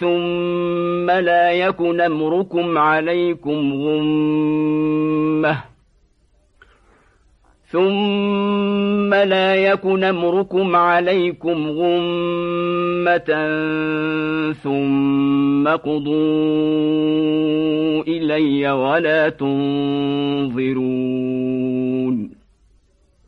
ثم لا يكن أمركم عليكم غمة ثم لا يكن أمركم عليكم غمة ثم قضوا إلي ولا تنظرون